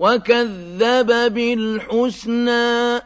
وكذب بالحسنى